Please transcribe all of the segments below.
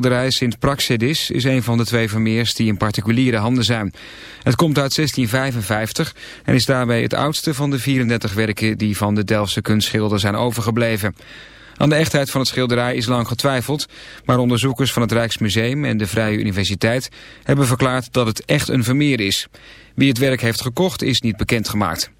schilderij Sint Praxedis is een van de twee Vermeers die in particuliere handen zijn. Het komt uit 1655 en is daarbij het oudste van de 34 werken die van de Delftse kunstschilder zijn overgebleven. Aan de echtheid van het schilderij is lang getwijfeld, maar onderzoekers van het Rijksmuseum en de Vrije Universiteit hebben verklaard dat het echt een Vermeer is. Wie het werk heeft gekocht is niet bekendgemaakt.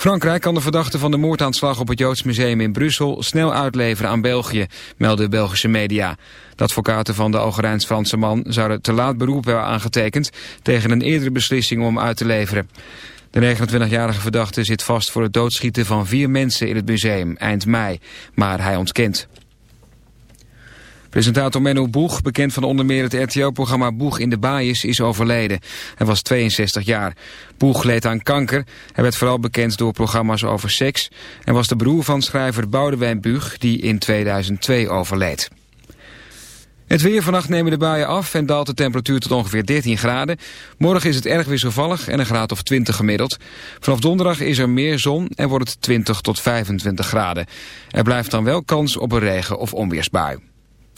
Frankrijk kan de verdachte van de moordaanslag op het Joods Museum in Brussel snel uitleveren aan België, melden Belgische media. De advocaten van de Algerijns-Franse man zouden te laat beroep hebben aangetekend tegen een eerdere beslissing om uit te leveren. De 29-jarige verdachte zit vast voor het doodschieten van vier mensen in het museum eind mei, maar hij ontkent. Presentator Menno Boeg, bekend van onder meer het RTO-programma Boeg in de Baaiers, is overleden. Hij was 62 jaar. Boeg leed aan kanker. Hij werd vooral bekend door programma's over seks... en was de broer van schrijver Boudewijn Buug, die in 2002 overleed. Het weer vannacht nemen de buien af en daalt de temperatuur tot ongeveer 13 graden. Morgen is het erg wisselvallig en een graad of 20 gemiddeld. Vanaf donderdag is er meer zon en wordt het 20 tot 25 graden. Er blijft dan wel kans op een regen- of onweersbui.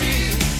you.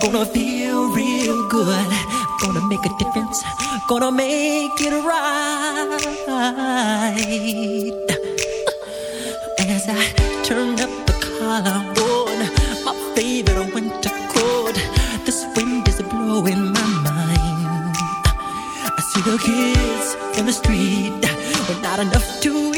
Gonna feel real good. Gonna make a difference. Gonna make it right. As I turn up the collarbone, my favorite winter coat. This wind is blowing my mind. I see the kids in the street, but not enough to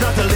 not the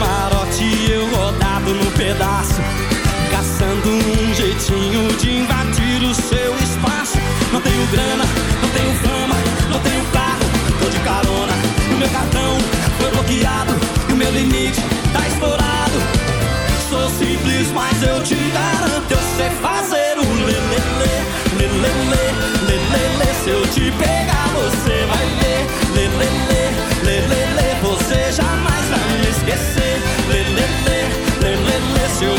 camarote eu rodado no pedaço. Caçando um jeitinho de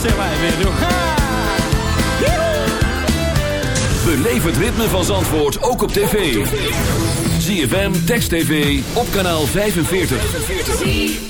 Zijn wij weer door. Beleef het ritme van Zandvoort ook op tv. ZFM, Text TV, op kanaal 45.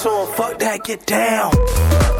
so fuck that, get down.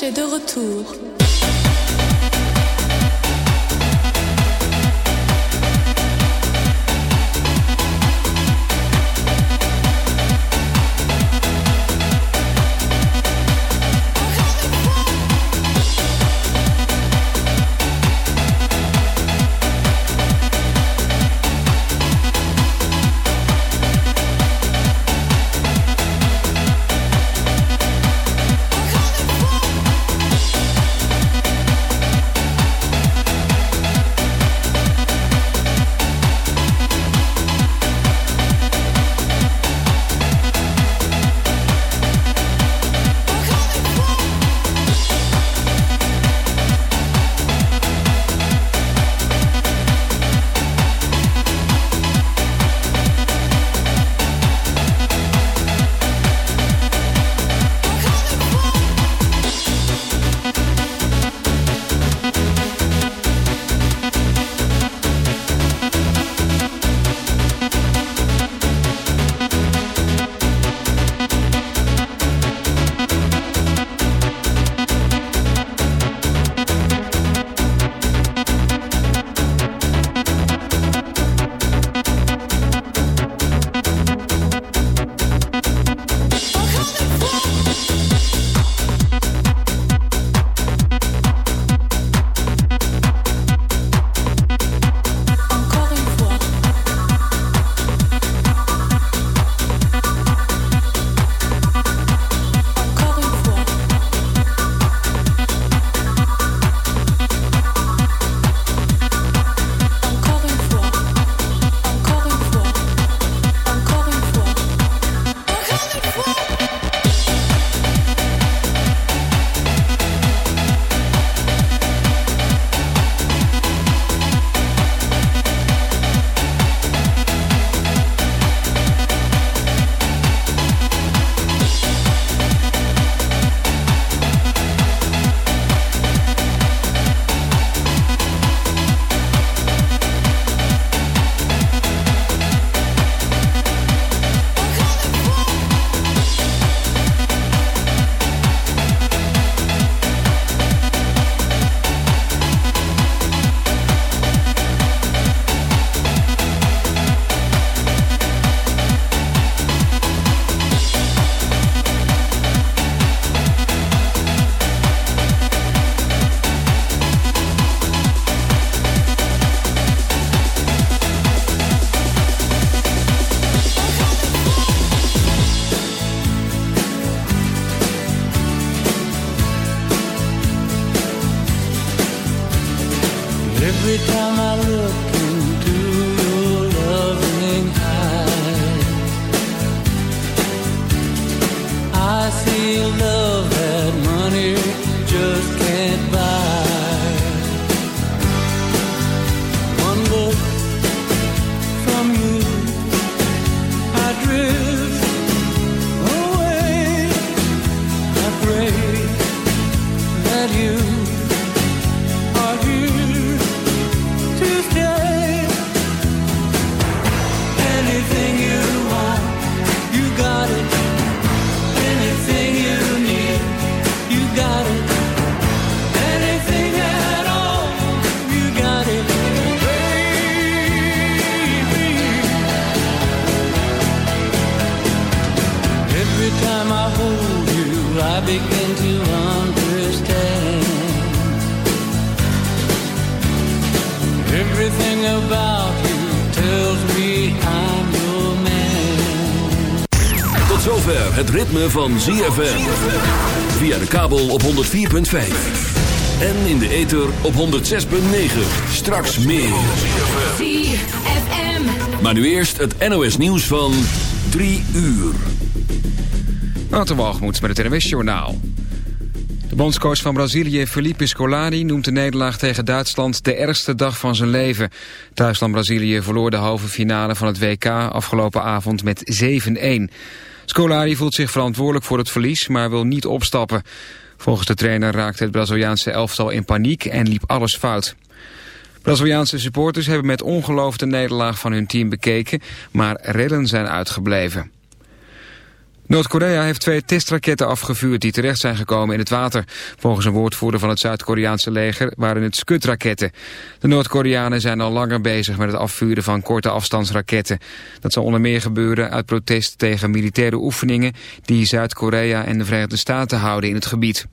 J'ai de retour. ZFM. Via de kabel op 104.5. En in de ether op 106.9. Straks meer. ZFM. Maar nu eerst het NOS nieuws van 3 uur. Waterwalgemoed met het NWS Journaal. De bondscoach van Brazilië, Felipe Scolari, noemt de nederlaag tegen Duitsland de ergste dag van zijn leven. Duitsland-Brazilië verloor de halve finale van het WK afgelopen avond met 7-1. Scolari voelt zich verantwoordelijk voor het verlies, maar wil niet opstappen. Volgens de trainer raakte het Braziliaanse elftal in paniek en liep alles fout. Braziliaanse supporters hebben met ongeloof de nederlaag van hun team bekeken, maar redden zijn uitgebleven. Noord-Korea heeft twee testraketten afgevuurd die terecht zijn gekomen in het water. Volgens een woordvoerder van het Zuid-Koreaanse leger waren het Scud-raketten. De Noord-Koreanen zijn al langer bezig met het afvuren van korte afstandsraketten. Dat zal onder meer gebeuren uit protest tegen militaire oefeningen die Zuid-Korea en de Verenigde Staten houden in het gebied.